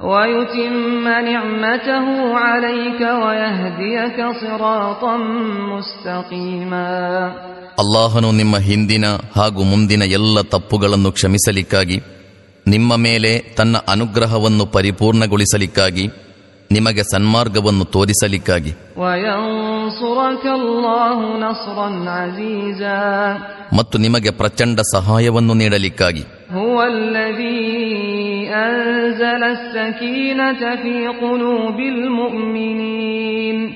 ليغفر لك الله ما تقدم من ذنبك وما تأخر ويتم نعمته عليك ويهديك صراطا مستقيما ಅಲ್ಲಾಹನು ನಿಮ್ಮ ಹಿಂದಿನ ಹಾಗೂ ಮುಂದಿನ ಎಲ್ಲ ತಪ್ಪುಗಳನ್ನು ಕ್ಷಮಿಸಲಿಕ್ಕಾಗಿ ನಿಮ್ಮ ಮೇಲೆ ತನ್ನ ಅನುಗ್ರಹವನ್ನು ಪರಿಪೂರ್ಣಗೊಳಿಸಲಿಕ್ಕಾಗಿ ನಿಮಗೆ ಸನ್ಮಾರ್ಗವನ್ನು ತೋರಿಸಲಿಕ್ಕಾಗಿ وينصرك الله نصرا عزيزا ಮತ್ತು ನಿಮಗೆ ಪ್ರಚಂಡ ಸಹಾಯವನ್ನು ನೀಡಲಿಕ್ಕಾಗಿ هو الذي أنزل السكينة في قلوب المؤمنين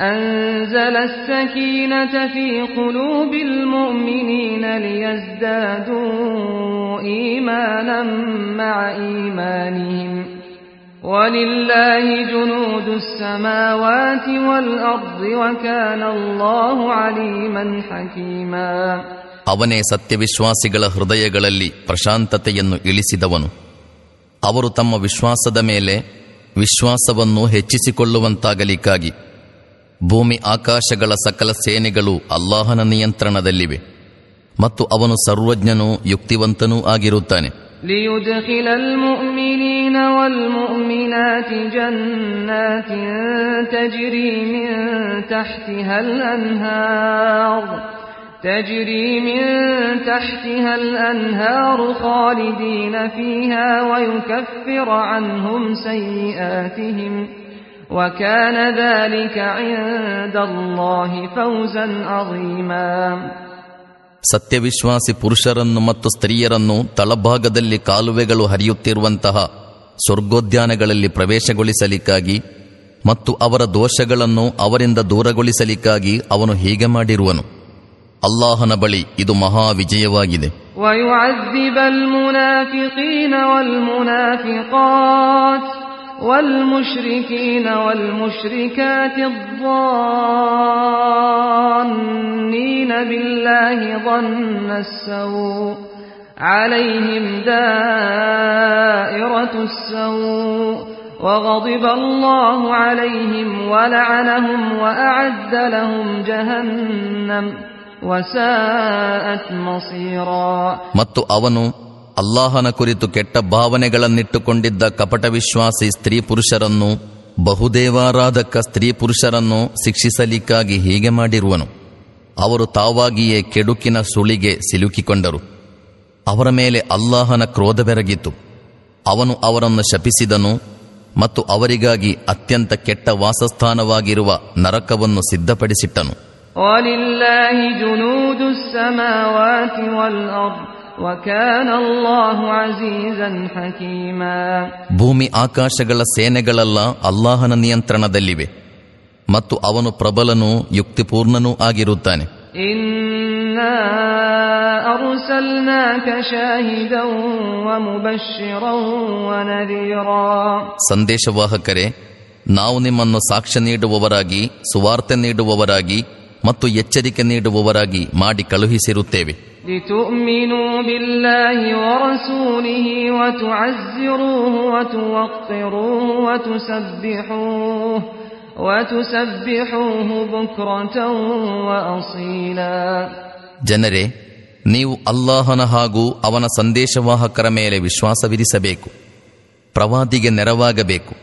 أنزل السكينة في قلوب المؤمنين ليزدادوا إيمانا مع إيمانهم ولله جنود السماوات والأرض وكان الله عليما حكيما ಅವನೇ ಸತ್ಯವಿಶ್ವಾಸಿಗಳ ಹೃದಯಗಳಲ್ಲಿ ಪ್ರಶಾಂತತೆಯನ್ನು ಇಳಿಸಿದವನು ಅವರು ತಮ್ಮ ವಿಶ್ವಾಸದ ಮೇಲೆ ವಿಶ್ವಾಸವನ್ನು ಹೆಚ್ಚಿಸಿಕೊಳ್ಳುವಂತಾಗಲಿಕ್ಕಾಗಿ ಭೂಮಿ ಆಕಾಶಗಳ ಸಕಲ ಸೇನೆಗಳು ಅಲ್ಲಾಹನ ನಿಯಂತ್ರಣದಲ್ಲಿವೆ ಮತ್ತು ಅವನು ಸರ್ವಜ್ಞನೂ ಯುಕ್ತಿವಂತನೂ ಆಗಿರುತ್ತಾನೆ ليدخل المؤمنين والمؤمنات جنات تجري من تحتها الأنهار تجري من تحتها الأنهار خالدين فيها ويكفر عنهم سيئاتهم وكان ذلك عند الله فوزا عظيما ಸತ್ಯವಿಶ್ವಾಸಿ ಪುರುಷರನ್ನು ಮತ್ತು ಸ್ತ್ರೀಯರನ್ನು ತಳಭಾಗದಲ್ಲಿ ಕಾಲುವೆಗಳು ಹರಿಯುತ್ತಿರುವಂತಹ ಸ್ವರ್ಗೋದ್ಯಾನಗಳಲ್ಲಿ ಪ್ರವೇಶಗೊಳಿಸಲಿಕ್ಕಾಗಿ ಮತ್ತು ಅವರ ದೋಷಗಳನ್ನು ಅವರಿಂದ ದೂರಗೊಳಿಸಲಿಕ್ಕಾಗಿ ಅವನು ಹೀಗೆ ಮಾಡಿರುವನು ಅಲ್ಲಾಹನ ಬಳಿ ಇದು ಮಹಾ ವಿಜಯವಾಗಿದೆ ويعذب المنافقين والمنافقات والمشركين والمشركات الظانين بالله ظن السوء عليهم دائرة السوء وغضب الله عليهم ولعنهم وأعد لهم جهنم وساءت مصيرا ಮತ್ತು ಅವನು ಅಲ್ಲಾಹನ ಕುರಿತು ಕೆಟ್ಟ ಭಾವನೆಗಳನ್ನಿಟ್ಟುಕೊಂಡಿದ್ದ ಕಪಟ ವಿಶ್ವಾಸಿ ಸ್ತ್ರೀ ಪುರುಷರನ್ನು, ಬಹುದೇವಾರಾಧಕ ಸ್ತ್ರೀ ಪುರುಷರನ್ನು ಶಿಕ್ಷಿಸಲಿಕ್ಕಾಗಿ ಹೀಗೆ ಮಾಡಿರುವನು. ಅವರು ತಾವಾಗಿಯೇ ಕೆಡುಕಿನ ಸುಳಿಗೆ ಸಿಲುಕಿಕೊಂಡರು. ಅವರ ಮೇಲೆ ಅಲ್ಲಾಹನ ಕ್ರೋಧ ಬೆರಗಿತು. ಅವನು ಅವರನ್ನು ಶಪಿಸಿದನು ಮತ್ತು ಅವರಿಗಾಗಿ ಅತ್ಯಂತ ಕೆಟ್ಟ ವಾಸಸ್ಥಾನವಾಗಿರುವ ನರಕವನ್ನು ಸಿದ್ಧಪಡಿಸಿಟ್ಟನು. ولله جنود السماوات والأرض وكان الله عزيزا حكيما ಭೂಮಿ ಆಕಾಶಗಳ ಸೇನೆಗಳೆಲ್ಲ ಅಲ್ಲಾಹನ ನಿಯಂತ್ರಣದಲ್ಲಿವೆ ಮತ್ತು ಅವನು ಪ್ರಬಲನೂ ಯುಕ್ತಿಪೂರ್ಣನೂ ಆಗಿರುತ್ತಾನೆ إنا أرسلناك شاهدا ومبشرا ونذيرا ಸಂದೇಶವಾಹಕರೇ ನಾವು ನಿಮ್ಮನ್ನು ಸಾಕ್ಷ್ಯ ನೀಡುವವರಾಗಿ ಸುವಾರ್ತೆ ನೀಡುವವರಾಗಿ ಮತ್ತು ಎಚ್ಚರಿಕೆ ನೀಡುವವರಾಗಿ ಮಾಡಿ ಕಳುಹಿಸಿರುತ್ತೇವೆ. ಜನರೇ ನೀವು ಅಲ್ಲಾಹನ ಹಾಗೂ ಅವನ ಸಂದೇಶವಾಹಕರ ಮೇಲೆ ವಿಶ್ವಾಸವಿರಿಸಬೇಕು. ಪ್ರವಾದಿಗೆ ನೆರವಾಗಬೇಕು.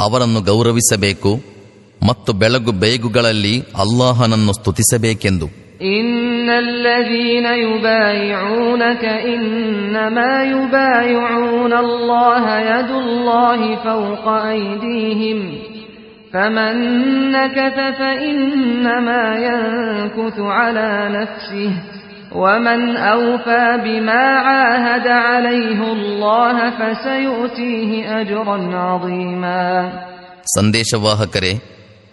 ಅವರನ್ನು ಗೌರವಿಸಬೇಕು. ಮತ್ತು ಬೆಳಗು ಬೇಗುಗಳಲ್ಲಿ ಅಲ್ಲಾಹನನ್ನು ಸ್ತುತಿಸಬೇಕೆಂದು إن الذين يبايعونك إنما يبايعون الله يد الله فوق أيديهم فمن نكث فإنما ينكث على نفسه ومن أوفى بما عاهد عليه الله فسيؤتيه أجرا عظيما ಸಂದೇಶವಾಹಕರೇ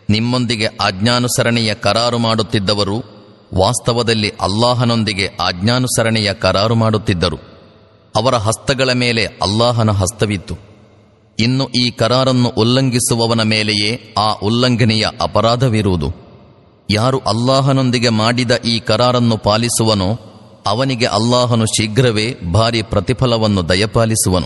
ನಿಮ್ಮೊಂದಿಗೆ ಆಜ್ಞಾನುಸರಣೆಯ ಕರಾರು ಮಾಡುತ್ತಿದ್ದವರು ವಾಸ್ತವದಲ್ಲಿ ಅಲ್ಲಾಹನೊಂದಿಗೆ ಆಜ್ಞಾನುಸರಣೆಯ ಕರಾರು ಮಾಡುತ್ತಿದ್ದರು. ಅವರ ಹಸ್ತಗಳ ಮೇಲೆ ಅಲ್ಲಾಹನ ಹಸ್ತವಿತ್ತು. ಇನ್ನು ಈ ಕರಾರನ್ನು ಉಲ್ಲಂಘಿಸುವವನ ಮೇಲೆಯೇ ಆ ಉಲ್ಲಂಘನೆಯ ಅಪರಾಧವಿರುವುದು. ಯಾರು ಅಲ್ಲಾಹನೊಂದಿಗೆ ಮಾಡಿದ ಈ ಕರಾರನ್ನು ಪಾಲಿಸುವನೋ ಅವನಿಗೆ ಅಲ್ಲಾಹನು ಶೀಘ್ರವೇ ಭಾರಿ ಪ್ರತಿಫಲವನ್ನು ದಯಪಾಲಿಸುವನು.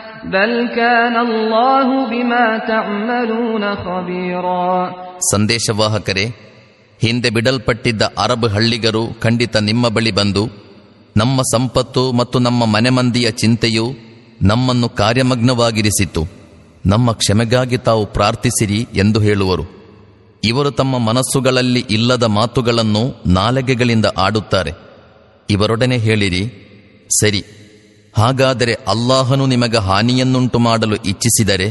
ಸಂದೇಶವಾಹಕರೇ, ಹಿಂದೆ ಬಿಡಲ್ಪಟ್ಟಿದ್ದ ಅರಬ್ ಹಳ್ಳಿಗರು ಖಂಡಿತ ನಿಮ್ಮ ಬಳಿ ಬಂದು, ನಮ್ಮ ಸಂಪತ್ತು ಮತ್ತು ನಮ್ಮ ಮನೆಮಂದಿಯ ಚಿಂತೆಯು ನಮ್ಮನ್ನು ಕಾರ್ಯಮಗ್ನವಾಗಿರಿಸಿತು ನಮ್ಮ ಕ್ಷಮೆಗಾಗಿ ತಾವು ಪ್ರಾರ್ಥಿಸಿರಿ ಎಂದು ಹೇಳುವರು. ಇವರು ತಮ್ಮ ಮನಸ್ಸುಗಳಲ್ಲಿ ಇಲ್ಲದ ಮಾತುಗಳನ್ನು ನಾಲಗೆಗಳಿಂದ ಆಡುತ್ತಾರೆ. ಇವರೊಡನೆ ಹೇಳಿರಿ, ಸರಿ. ಹಾಗಾದರೆ ಅಲ್ಲಾಹನು ನಿಮಗೆ ಹಾನಿಯನ್ನುಂಟು ಮಾಡಲು ಇಚ್ಛಿಸಿದರೆ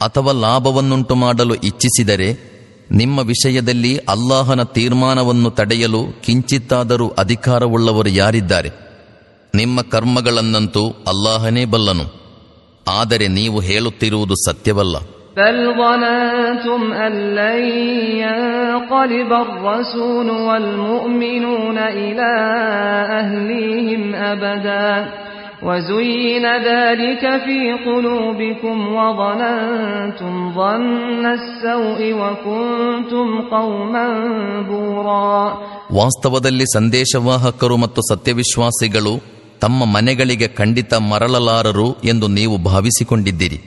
ಅಥವಾ ಲಾಭವನ್ನುಂಟು ಮಾಡಲು ಇಚ್ಛಿಸಿದರೆ ನಿಮ್ಮ ವಿಷಯದಲ್ಲಿ ಅಲ್ಲಾಹನ ತೀರ್ಮಾನವನ್ನು ತಡೆಯಲು ಕಿಂಚಿತ್ತಾದರೂ ಅಧಿಕಾರವುಳ್ಳವರು ಯಾರಿದ್ದಾರೆ? ನಿಮ್ಮ ಕರ್ಮಗಳನ್ನಂತೂ ಅಲ್ಲಾಹನೇ ಬಲ್ಲನು. ಆದರೆ ನೀವು ಹೇಳುತ್ತಿರುವುದು ಸತ್ಯವಲ್ಲ. بل ظننتم أن لن ينقلب الرسول والمؤمنون إلى أهليهم أبدا وزين ذلك في قلوبكم وظننتم ظن السوء وكنتم قوما بورا ವಾಸ್ತವದಲ್ಲಿ ಸಂದೇಶವಾಹಕರು ಮತ್ತು ಸತ್ಯವಿಶ್ವಾಸಿಗಳು ತಮ್ಮ ಮನೆಗಳಿಗೆ ಖಂಡಿತ ಮರಳಲಾರರು ಎಂದು ನೀವು ಭಾವಿಸಿಕೊಂಡಿದ್ದೀರಿ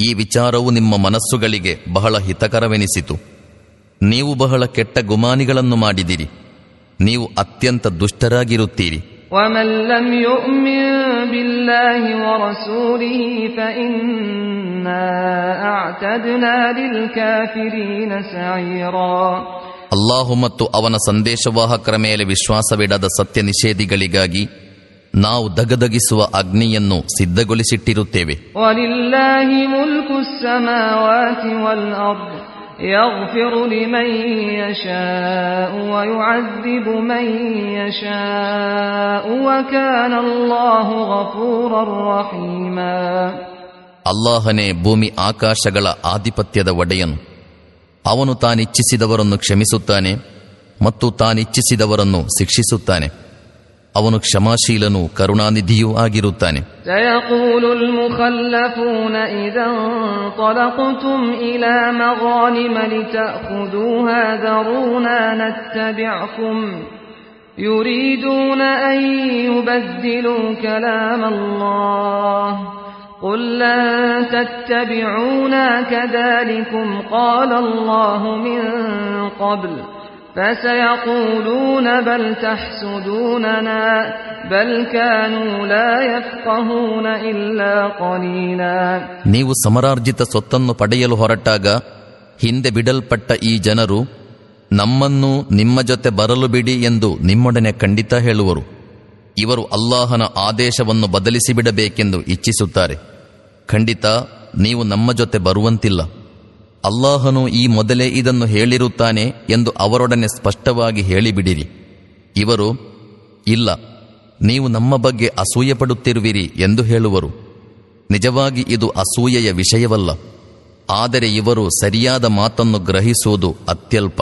ಈ ವಿಚಾರವು ನಿಮ್ಮ ಮನಸ್ಸುಗಳಿಗೆ ಬಹಳ ಹಿತಕರವೆನಿಸಿತು ನೀವು ಬಹಳ ಕೆಟ್ಟ ಗುಮಾನಿಗಳನ್ನು ಮಾಡಿದಿರಿ ನೀವು ಅತ್ಯಂತ ದುಷ್ಟರಾಗಿರುತ್ತೀರಿ ومن لم يؤمن بالله ورسوله فإنا أعتدنا للكافرين سعيرا ಅಲ್ಲಾಹು ಮತ್ತು ಅವನ ಸಂದೇಶವಾಹಕರ ಮೇಲೆ ವಿಶ್ವಾಸವಿಡದ ಸತ್ಯ ನಿಷೇಧಿಗಳಿಗಾಗಿ ನಾವು ದಗದಗಿಸುವ ಅಗ್ನಿಯನ್ನು ಸಿದ್ಧಗೊಳಿಸಿಟ್ಟಿರುತ್ತೇವೆ ولله ملك السماوات والأرض يغفر لمن يشاء ويعذب من يشاء وكان الله غفورا رحيما ಅಲ್ಲಾಹನೇ ಭೂಮಿ ಆಕಾಶಗಳ ಆಧಿಪತ್ಯದ ಒಡೆಯನು ಅವನು ತಾನಿಚ್ಛಿಸಿದವರನ್ನು ಕ್ಷಮಿಸುತ್ತಾನೆ ಮತ್ತು ತಾನಿಚ್ಛಿಸಿದವರನ್ನು ಶಿಕ್ಷಿಸುತ್ತಾನೆ ಅವನು ಕ್ಷಮಾಶೀಲನೂ ಕರುಣಾನಿಧಿಯೂ ಆಗಿರುತ್ತಾನೆ سيقول المخلفون إذا انطلقتم إلى مغانم لتأخذوها ذرونا نتبعكم يريدون أن يبدلوا كلام الله قل لن تتبعونا كذلكم قال الله من قبل فسيقولون بل تحسدوننا بل كانوا لا يفقهون إلا قليلا ನೀವು ಸಮರಾರ್ಜಿತ ಸೊತ್ತನ್ನು ಪಡೆಯಲು ಹೊರಟಾಗ ಹಿಂದೆ ಬಿಡಲ್ಪಟ್ಟ ಈ ಜನರು ನಮ್ಮನ್ನು ನಿಮ್ಮ ಜೊತೆ ಬರಲು ಬಿಡಿ ಎಂದು ನಿಮ್ಮೊಡನೆ ಖಂಡಿತ ಹೇಳುವರು ಇವರು ಅಲ್ಲಾಹನ ಆದೇಶವನ್ನು ಬದಲಿಸಿ ಬಿಡಬೇಕೆಂದು ಇಚ್ಛಿಸುತ್ತಾರೆ ಖಂಡಿತ ನೀವು ನಮ್ಮ ಜೊತೆ ಬರುವಂತಿಲ್ಲ ಅಲ್ಲಾಹನು ಈ ಮೊದಲೇ ಇದನ್ನು ಹೇಳಿರುತ್ತಾನೆ ಎಂದು ಅವರೊಡನೆ ಸ್ಪಷ್ಟವಾಗಿ ಹೇಳಿಬಿಡಿರಿ. ಇವರು, ಇಲ್ಲ, ನೀವು ನಮ್ಮ ಬಗ್ಗೆ ಅಸೂಯೆ ಪಡುತ್ತಿರುವಿರಿ ಎಂದು ಹೇಳುವರು. ನಿಜವಾಗಿ ಇದು ಅಸೂಯೆಯ ವಿಷಯವಲ್ಲ. ಆದರೆ ಇವರು ಸರಿಯಾದ ಮಾತನ್ನು ಗ್ರಹಿಸುವುದು ಅತ್ಯಲ್ಪ.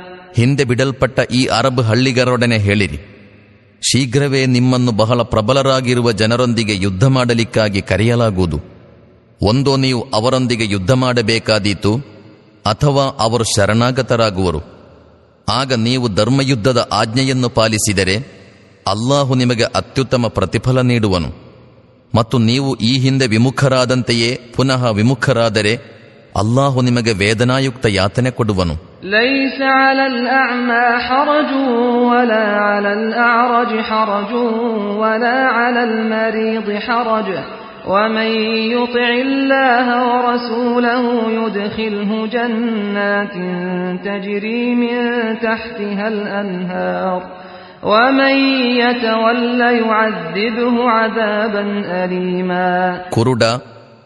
ಹಿಂದೆ ಬಿಡಲ್ಪಟ್ಟ ಈ ಅರಬ್ ಹಳ್ಳಿಗರೊಡನೆ ಹೇಳಿರಿ. ಶೀಘ್ರವೇ ನಿಮ್ಮನ್ನು ಬಹಳ ಪ್ರಬಲರಾಗಿರುವ ಜನರೊಂದಿಗೆ ಯುದ್ಧ ಮಾಡಲಿಕ್ಕಾಗಿ ಕರೆಯಲಾಗುವುದು. ಒಂದೋ ನೀವು ಅವರೊಂದಿಗೆ ಯುದ್ಧ ಮಾಡಬೇಕಾದೀತು, ಅಥವಾ ಅವರು ಶರಣಾಗತರಾಗುವರು. ಆಗ ನೀವು ಧರ್ಮಯುದ್ಧದ ಆಜ್ಞೆಯನ್ನು ಪಾಲಿಸಿದರೆ ಅಲ್ಲಾಹು ನಿಮಗೆ ಅತ್ಯುತ್ತಮ ಪ್ರತಿಫಲ ನೀಡುವನು. ಮತ್ತು ನೀವು ಈ ಹಿಂದೆ ವಿಮುಖರಾದಂತೆಯೇ ಪುನಃ ವಿಮುಖರಾದರೆ ಅಲ್ಲಾಹು ನಿಮಗೆ ವೇದನಾಯುಕ್ತ ಯಾತನೆ ಕೊಡುವನು ليس على الأعمى حرج ولا على الأعرج حرج ولا على المريض حرج ومن يطع الله ورسوله يدخله جنات تجري من تحتها الأنهار ومن يتول يعذبه عذابا أليما ಕುರುಡ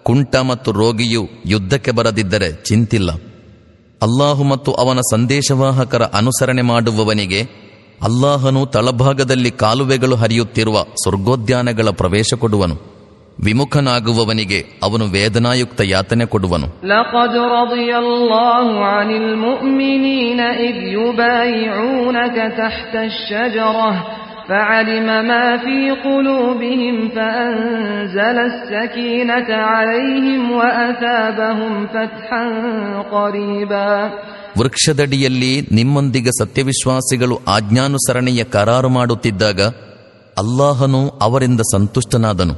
ಕುಂಟ ಮತ್ತು ರೋಗಿಯು ಯುದ್ಧಕ್ಕೆ ಬರದಿದ್ದರೆ ಚಿಂತಿಲ್ಲ. ಅಲ್ಲಾಹು ಮತ್ತು ಅವನ ಸಂದೇಶವಾಹಕರ ಅನುಸರಣೆ ಮಾಡುವವನಿಗೆ ಅಲ್ಲಾಹನು ತಳಭಾಗದಲ್ಲಿ ಕಾಲುವೆಗಳು ಹರಿಯುತ್ತಿರುವ ಸ್ವರ್ಗೋದ್ಯಾನಗಳ ಪ್ರವೇಶ ಕೊಡುವನು. ವಿಮುಖನಾಗುವವನಿಗೆ ಅವನು ವೇದನಾಯುಕ್ತ ಯಾತನೆ ಕೊಡುವನು. ಲಕದ್ رضي الله عن المؤمنين إذ يبايعونك تحت الشجرة فعلم ما في قلوبهم فأنزل السكينة عليهم وأثابهم فتحا قريبا ವೃಕ್ಷದಡಿಯಲ್ಲಿ ನಿಮ್ಮೊಂದಿಗೆ ಸತ್ಯವಿಶ್ವಾಸಿಗಳು ಆಜ್ಞಾನುಸರಣೆಯ ಕರಾರು ಮಾಡುತ್ತಿದ್ದಾಗ ಅಲ್ಲಾಹನು ಅವರಿಂದ ಸಂತುಷ್ಟನಾದನು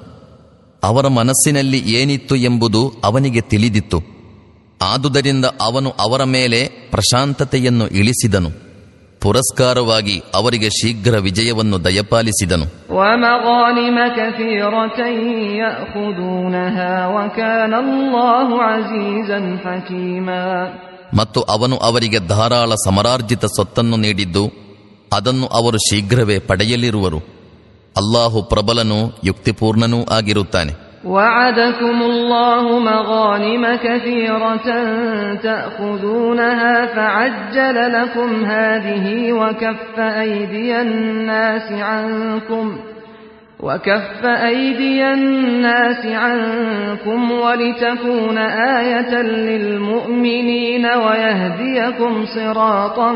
ಅವರ ಮನಸ್ಸಿನಲ್ಲಿ ಏನಿತ್ತು ಎಂಬುದು ಅವನಿಗೆ ತಿಳಿದಿತ್ತು ಆದುದರಿಂದ ಅವನು ಅವರ ಮೇಲೆ ಪ್ರಶಾಂತತೆಯನ್ನು ಇಳಿಸಿದನು ಪುರಸ್ಕಾರವಾಗಿ ಅವರಿಗೆ ಶೀಘ್ರ ವಿಜಯವನ್ನು ದಯಪಾಲಿಸಿದನು. ಮತ್ತು ಅವನು ಅವರಿಗೆ ಧಾರಾಳ ಸಮರಾರ್ಜಿತ ಸ್ವತ್ತನ್ನು ನೀಡಿದ್ದು ಅದನ್ನು ಅವರು ಶೀಘ್ರವೇ ಪಡೆಯಲಿರುವರು. ಅಲ್ಲಾಹು ಪ್ರಬಲನೂ ಯುಕ್ತಿಪೂರ್ಣನೂ ಆಗಿರುತ್ತಾನೆ. وعدكم الله مغانم كثيرة تأخذونها فعجل لكم هذه وكف أيدي الناس عنكم وكف أيدي الناس عنكم ولتكون آية للمؤمنين ويهديكم صراطا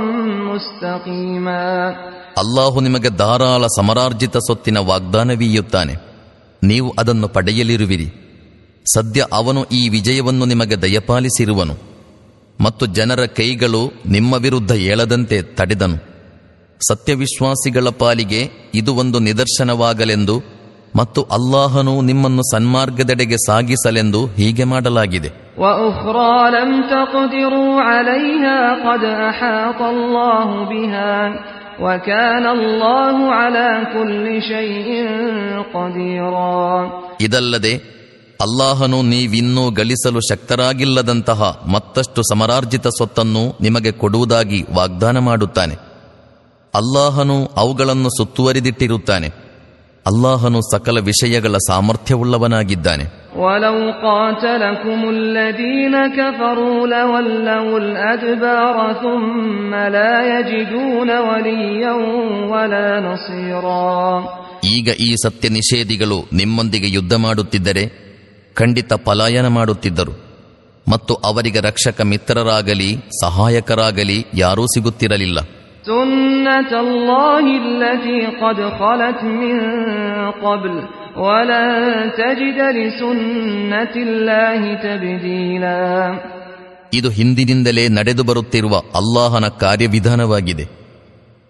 مستقيما ಅಲ್ಲಾಹು ನಿಮಗೆ ಧಾರಾಳ ಸಮರಾರ್ಜಿತ ಸೊತ್ತಿನ ವಾಗ್ದಾನವೀಯುತ್ತಾನೆ ನೀವು ಅದನ್ನು ಪಡೆಯಲಿರುವಿರಿ ಸದ್ಯ ಅವನು ಈ ವಿಜಯವನ್ನು ನಿಮಗೆ ದಯಪಾಲಿಸಿರುವನು ಮತ್ತು ಜನರ ಕೈಗಳು ನಿಮ್ಮ ವಿರುದ್ಧ ಏಳದಂತೆ ತಡೆದನು ಸತ್ಯವಿಶ್ವಾಸಿಗಳ ಪಾಲಿಗೆ ಇದು ಒಂದು ನಿದರ್ಶನವಾಗಲೆಂದು ಮತ್ತು ಅಲ್ಲಾಹನು ನಿಮ್ಮನ್ನು ಸನ್ಮಾರ್ಗದೆಡೆಗೆ ಸಾಗಿಸಲೆಂದು ಹೀಗೆ ಮಾಡಲಾಗಿದೆ وأخرى لم تقدروا عليها قد أحاط الله بها ಇದಲ್ಲದೆ ಅಲ್ಲಾಹನು ನೀವಿನ್ನೂ ಗಳಿಸಲು ಶಕ್ತರಾಗಿಲ್ಲದಂತಹ ಮತ್ತಷ್ಟು ಸಮರಾರ್ಜಿತ ಸ್ವತ್ತನ್ನು ನಿಮಗೆ ಕೊಡುವುದಾಗಿ ವಾಗ್ದಾನ ಮಾಡುತ್ತಾನೆ. ಅಲ್ಲಾಹನು ಅವುಗಳನ್ನು ಸುತ್ತುವರಿದಿಟ್ಟಿರುತ್ತಾನೆ. ಅಲ್ಲಾಹನು ಸಕಲ ವಿಷಯಗಳ ಸಾಮರ್ಥ್ಯವುಳ್ಳವನಾಗಿದ್ದಾನೆ. ولو قاتلكم الذين كفروا لولوا الأدبار ثم لا يجدون وليا ولا نصيرا ಈಗ ಈ ಸತ್ಯ ನಿಷೇಧಿಗಳು ನಿಮ್ಮೊಂದಿಗೆ ಯುದ್ಧ ಮಾಡುತ್ತಿದ್ದರೆ ಖಂಡಿತ ಪಲಾಯನ ಮಾಡುತ್ತಿದ್ದರು ಮತ್ತು ಅವರಿಗೆ ರಕ್ಷಕ ಮಿತ್ರರಾಗಲಿ ಸಹಾಯಕರಾಗಲಿ ಯಾರೂ ಸಿಗುತ್ತಿರಲಿಲ್ಲ سنة الله التي قد خلت من قبل ولن تجد لسنة الله تبديلا ಇದು ಹಿಂದಿನಿಂದಲೇ ನಡೆದು ಬರುತ್ತಿರುವ ಅಲ್ಲಾಹನ ಕಾರ್ಯವಿಧಾನವಾಗಿದೆ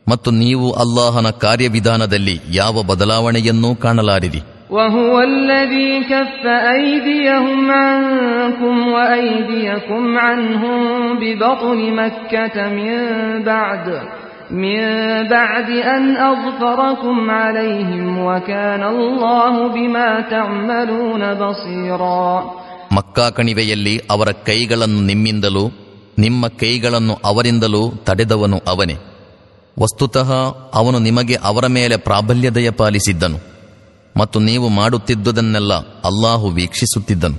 ಮತ್ತು ನೀವು ಅಲ್ಲಾಹನ ಕಾರ್ಯವಿಧಾನದಲ್ಲಿ ಯಾವ ಬದಲಾವಣೆಯನ್ನೂ ಕಾಣಲಾರಿರಿ وهو الذي كف أيديهم عنكم وأيديكم عنهم ببطن مكة من بعد من بعد أن أظفركم عليهم وكان الله بما تعملون بصيرا ಮಕ್ಕಾ ಕಣಿವೆಯಲ್ಲಿ ಅವರ ಕೈಗಳನ್ನು ನಿಮ್ಮಿಂದಲೂ ನಿಮ್ಮ ಕೈಗಳನ್ನು ಅವರಿಂದಲೂ ತಡೆದವನು ಅವನೇ ವಸ್ತುತಃ ಅವನು ನಿಮಗೆ ಅವರ ಮೇಲೆ ಪ್ರಾಬಲ್ಯದಯ ಪಾಲಿಸಿದ್ದನು ಮತ್ತು ನೀವು ಮಾಡುತ್ತಿದ್ದುದನ್ನೆಲ್ಲ ಅಲ್ಲಾಹು ವೀಕ್ಷಿಸುತ್ತಿದ್ದನು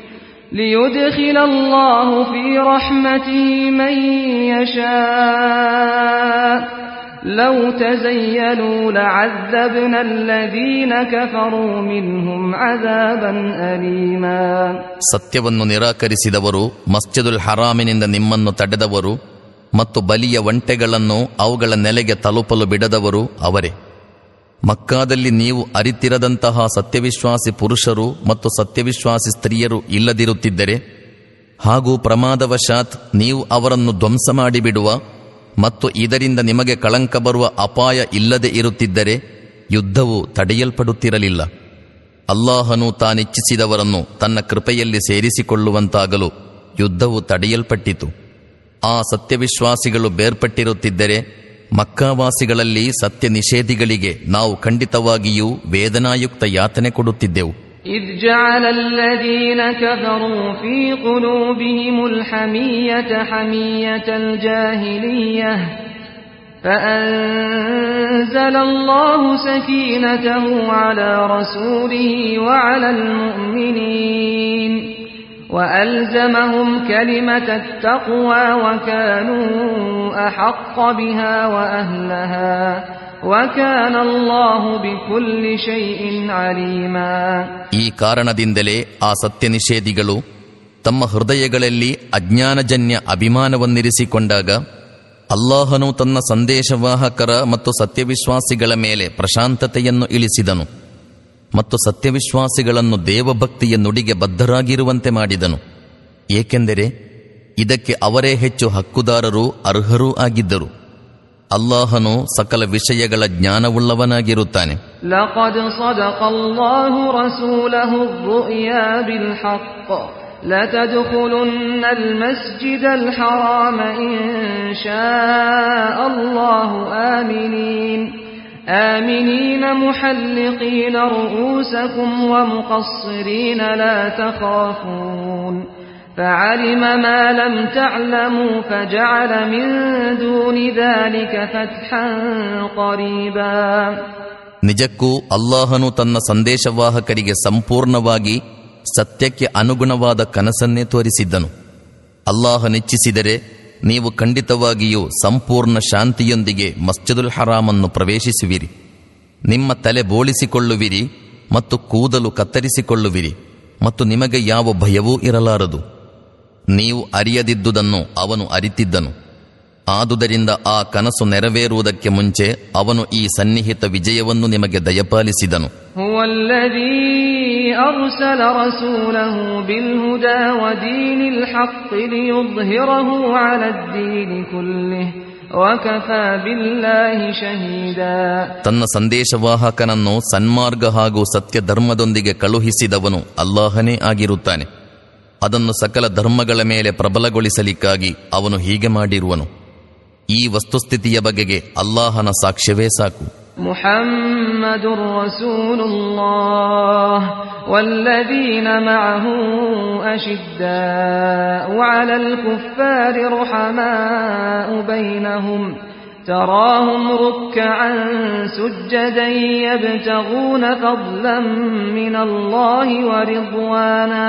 ليدخل الله في رحمته من يشاء لو تزيلوا لعذبنا الذين كفروا منهم عذابا أليما ಸತ್ಯವನ್ನು ನಿರಾಕರಿಸಿದವರು ಮಸ್ಜಿದುಲ್ ಹರಾಮಿನಿಂದ ನಿಮ್ಮನ್ನು ತಡೆದವರು ಮತ್ತು ಬಲಿಯ ಒಂಟೆಗಳನ್ನು ಅವುಗಳ ನೆಲೆಗೆ ತಲುಪಲು ಬಿಡದವರು ಅವರೇ ಮಕ್ಕಾದಲ್ಲಿ ನೀವು ಅರಿತಿರದಂತಹ ಸತ್ಯವಿಶ್ವಾಸಿ ಪುರುಷರು ಮತ್ತು ಸತ್ಯವಿಶ್ವಾಸಿ ಸ್ತ್ರೀಯರು ಇಲ್ಲದಿರುತ್ತಿದ್ದರೆ, ಹಾಗೂ ಪ್ರಮಾದವಶಾತ್ ನೀವು ಅವರನ್ನು ಧ್ವಂಸ ಮಾಡಿಬಿಡುವ ಮತ್ತು ಇದರಿಂದ ನಿಮಗೆ ಕಳಂಕ ಬರುವ ಅಪಾಯ ಇಲ್ಲದೆ ಇರುತ್ತಿದ್ದರೆ ಯುದ್ಧವು ತಡೆಯಲ್ಪಡುತ್ತಿರಲಿಲ್ಲ. ಅಲ್ಲಾಹನು ತಾನಿಚ್ಛಿಸಿದವರನ್ನು ತನ್ನ ಕೃಪೆಯಲ್ಲಿ ಸೇರಿಸಿಕೊಳ್ಳುವಂತಾಗಲು ಯುದ್ಧವು ತಡೆಯಲ್ಪಟ್ಟಿತು. ಆ ಸತ್ಯವಿಶ್ವಾಸಿಗಳು ಬೇರ್ಪಟ್ಟಿರುತ್ತಿದ್ದರೆ ಮಕ್ಕಾವಾಸಿಗಳಲ್ಲಿ ಸತ್ಯ ನಿಷೇಧಿಗಳಿಗೆ ನಾವು ಖಂಡಿತವಾಗಿಯೂ ವೇದನಾಯುಕ್ತ ಯಾತನೆ ಕೊಡುತ್ತಿದ್ದೆವು إذ جعل الذين كفروا في قلوبهم الحمية حمية الجاهلية فأنزل الله سكينته على رسوله وعلى المؤمنين وألزمهم كلمة التقوى وكانوا أحق بها وأهلها وكان الله بكل شيء عليما ಈ ಕಾರಣದಿಂದಲೇ ಆ ಸತ್ಯ ನಿಷೇಧಿಗಳು ತಮ್ಮ ಹೃದಯಗಳಲ್ಲಿ ಅಜ್ಞಾನಜನ್ಯ ಅಭಿಮಾನವನ್ನಿರಿಸಿಕೊಂಡಾಗ ಅಲ್ಲಾಹನು ತನ್ನ ಸಂದೇಶವಾಹಕರ ಮತ್ತು ಸತ್ಯವಿಶ್ವಾಸಿಗಳ ಮೇಲೆ ಪ್ರಶಾಂತತೆಯನ್ನು ಇಳಿಸಿದನು ಮತ್ತು ಸತ್ಯವಿಶ್ವಾಸಿಗಳನ್ನು ದೇವಭಕ್ತಿಯ ನುಡಿಗೆ ಬದ್ಧರಾಗಿರುವಂತೆ ಮಾಡಿದನು ಏಕೆಂದರೆ ಇದಕ್ಕೆ ಅವರೇ ಹೆಚ್ಚು ಹಕ್ಕುದಾರರೂ ಅರ್ಹರೂ ಆಗಿದ್ದರು ಅಲ್ಲಾಹನು ಸಕಲ ವಿಷಯಗಳ ಜ್ಞಾನವುಳ್ಳವನಾಗಿರುತ್ತಾನೆ لقد صدق الله رسوله الرؤيا بالحق لتدخلن المسجد الحرام إن شاء الله آمنين آمنين محلقين رؤوسكم ومقصرين لا تخافون فعلم ما لم تعلموا فجعل من دون ذلك فتحا قريبا ನಿಜಕ್ಕೂ ಅಲ್ಲಾಹನು ತನ್ನ ಸಂದೇಶವಾಹಕರಿಗೆ ಸಂಪೂರ್ಣವಾಗಿ ಸತ್ಯಕ್ಕೆ ಅನುಗುಣವಾದ ಕನಸನ್ನೇ ತೋರಿಸಿದ್ದನು ಅಲ್ಲಾಹನಿಚ್ಛಿಸಿದರೆ ನೀವು ಖಂಡಿತವಾಗಿಯೂ ಸಂಪೂರ್ಣ ಶಾಂತಿಯೊಂದಿಗೆ ಮಸ್ಜಿದುಲ್ ಹರಾಮನ್ನು ಪ್ರವೇಶಿಸುವಿರಿ. ನಿಮ್ಮ ತಲೆ ಬೋಳಿಸಿಕೊಳ್ಳುವಿರಿ ಮತ್ತು ಕೂದಲು ಕತ್ತರಿಸಿಕೊಳ್ಳುವಿರಿ ಮತ್ತು ನಿಮಗೆ ಯಾವ ಭಯವೂ ಇರಲಾರದು. ನೀವು ಅರಿಯದಿದ್ದುದನ್ನು ಅವನು ಅರಿತಿದ್ದನು. ಆದುದರಿಂದ ಆ ಕನಸು ನೆರವೇರುವುದಕ್ಕೆ ಮುಂಚೆ ಅವನು ಈ ಸನ್ನಿಹಿತ ವಿಜಯವನ್ನು ನಿಮಗೆ ದಯಪಾಲಿಸಿದನು. ತನ್ನ ಸಂದೇಶವಾಹಕನನ್ನು ಸನ್ಮಾರ್ಗ ಹಾಗೂ ಸತ್ಯ ಧರ್ಮದೊಂದಿಗೆ ಕಳುಹಿಸಿದವನು ಅಲ್ಲಾಹನೇ ಆಗಿರುತ್ತಾನೆ. ಅದನ್ನು ಸಕಲ ಧರ್ಮಗಳ ಮೇಲೆ ಪ್ರಬಲಗೊಳಿಸಲಿಕ್ಕಾಗಿ ಅವನು ಹೀಗೆ ಮಾಡಿರುವನು. ಈ ವಸ್ತುಸ್ಥಿತಿಯ ಬಗೆಗೆ ಅಲ್ಲಾಹನ ಸಾಕ್ಷ್ಯವೇ ಸಾಕು محمد رسول الله والذين معه أشداء على الكفار رحماء بينهم تراهم ركعا سجدا يبتغون فضلا من الله ورضوانا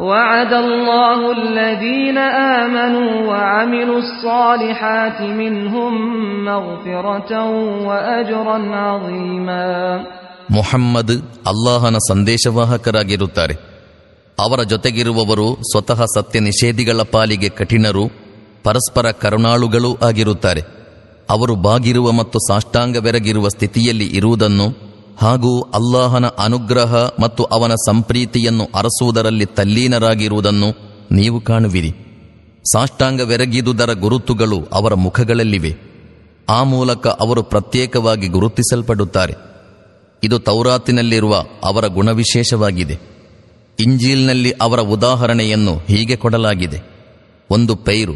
وعد الله الذين آمنوا وعملوا الصالحات منهم مغفرة وأجرا عظيما ಮುಹಮ್ಮದ್ ಅಲ್ಲಾಹನ ಸಂದೇಶವಾಹಕರಾಗಿರುತ್ತಾರೆ ಅವರ ಜೊತೆಗಿರುವವರು ಸ್ವತಃ ಸತ್ಯ ನಿಷೇಧಿಗಳ ಪಾಲಿಗೆ ಕಠಿಣರು ಪರಸ್ಪರ ಕರುಣಾಳುಗಳೂ ಆಗಿರುತ್ತಾರೆ ಅವರು ಬಾಗಿರುವ ಮತ್ತು ಸಾಷ್ಟಾಂಗವೆರಗಿರುವ ಸ್ಥಿತಿಯಲ್ಲಿ ಇರುವುದನ್ನು ಹಾಗೂ ಅಲ್ಲಾಹನ ಅನುಗ್ರಹ ಮತ್ತು ಅವನ ಸಂಪ್ರೀತಿಯನ್ನು ಅರಸುವುದರಲ್ಲಿ ತಲ್ಲೀನರಾಗಿರುವುದನ್ನು ನೀವು ಕಾಣುವಿರಿ. ಸಾಷ್ಟಾಂಗವೆರಗಿದುದರ ಗುರುತುಗಳು ಅವರ ಮುಖಗಳಲ್ಲಿವೆ. ಆ ಮೂಲಕ ಅವರು ಪ್ರತ್ಯೇಕವಾಗಿ ಗುರುತಿಸಲ್ಪಡುತ್ತಾರೆ. ಇದು ತೌರಾತಿನಲ್ಲಿರುವ ಅವರ ಗುಣವಿಶೇಷವಾಗಿದೆ. ಇಂಜೀಲ್ನಲ್ಲಿ ಅವರ ಉದಾಹರಣೆಯನ್ನು ಹೀಗೆ ಕೊಡಲಾಗಿದೆ. ಒಂದು ಪೈರು,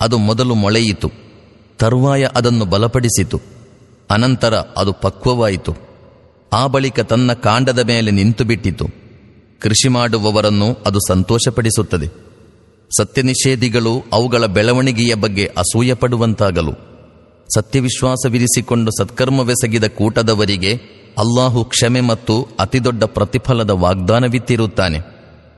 ಅದು ಮೊದಲು ಮೊಳೆಯಿತು, ತರುವಾಯ ಅದನ್ನು ಬಲಪಡಿಸಿತು, ಅನಂತರ ಅದು ಪಕ್ವವಾಯಿತು. ಆ ಬಳಿಕ ತನ್ನ ಕಾಂಡದ ಮೇಲೆ ನಿಂತುಬಿಟ್ಟಿತು. ಕೃಷಿ ಮಾಡುವವರನ್ನು ಅದು ಸಂತೋಷಪಡಿಸುತ್ತದೆ. ಸತ್ಯನಿಷೇಧಿಗಳು ಅವುಗಳ ಬೆಳವಣಿಗೆಯ ಬಗ್ಗೆ ಅಸೂಯ ಪಡುವಂತಾಗಲು ಸತ್ಯವಿಶ್ವಾಸವಿರಿಸಿಕೊಂಡು ಸತ್ಕರ್ಮವೆಸಗಿದ ಕೂಟದವರಿಗೆ ಅಲ್ಲಾಹು ಕ್ಷಮೆ ಮತ್ತು ಅತಿದೊಡ್ಡ ಪ್ರತಿಫಲದ ವಾಗ್ದಾನವಿತ್ತಿರುತ್ತಾನೆ.